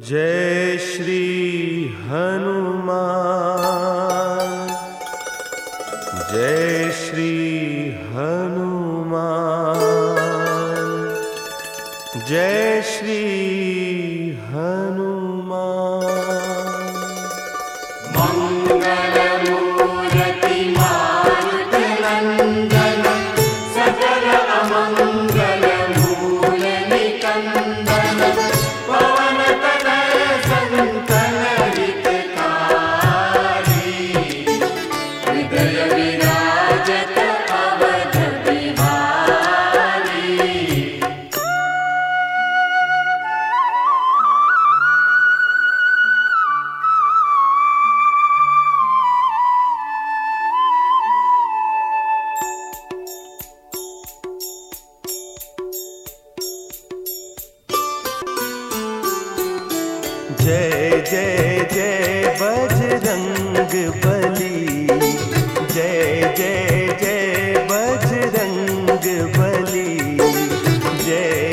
जय श्री हनुमान। जय श्री हनुमान। जय श्री हनुमान जय जय जय बजरंग बली। जय जय जय बजरंग बली जय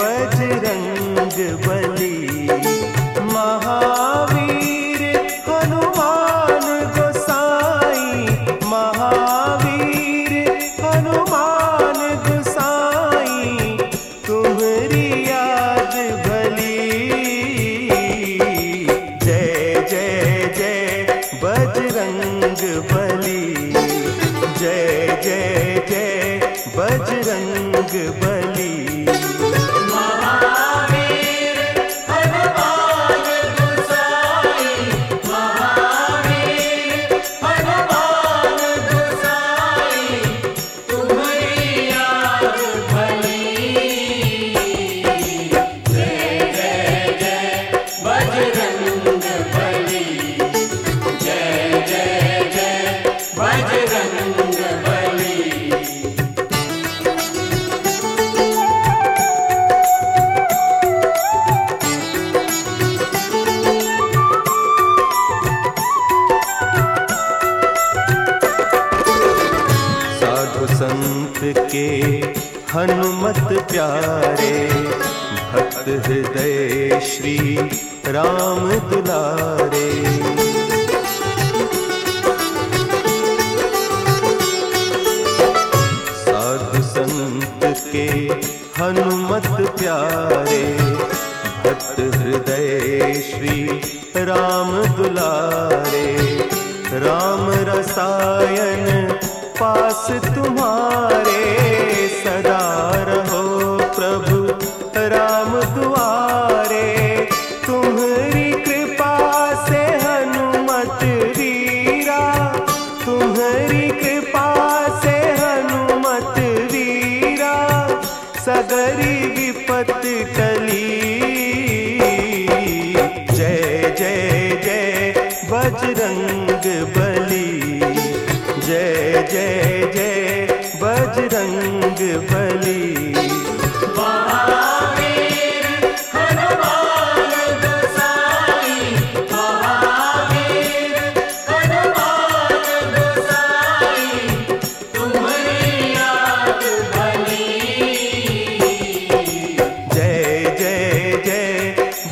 बजरंग बली जय हनुमत प्यारे। भक्त हृदय श्री राम दुलारे। साधु संत के हनुमत प्यारे। भक्त हृदय श्री राम दुलारे। राम रसायन पास तुम्हारे। जय जय बजरंग बली।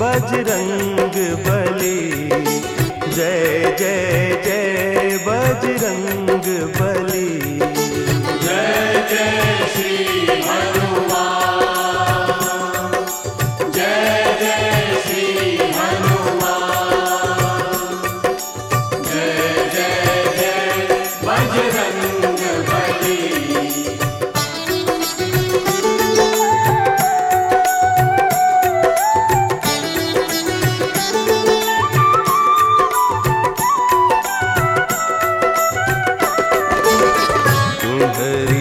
बजरंग बली। जय जय जय बजरंग बली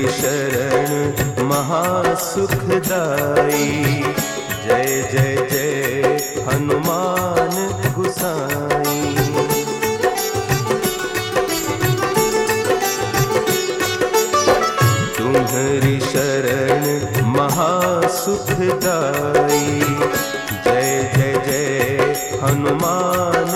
शरण महासुखदाई। जय जय जय हनुमान गुसाई। तुम्हारी शरण महासुखदाई। जय जय जय हनुमान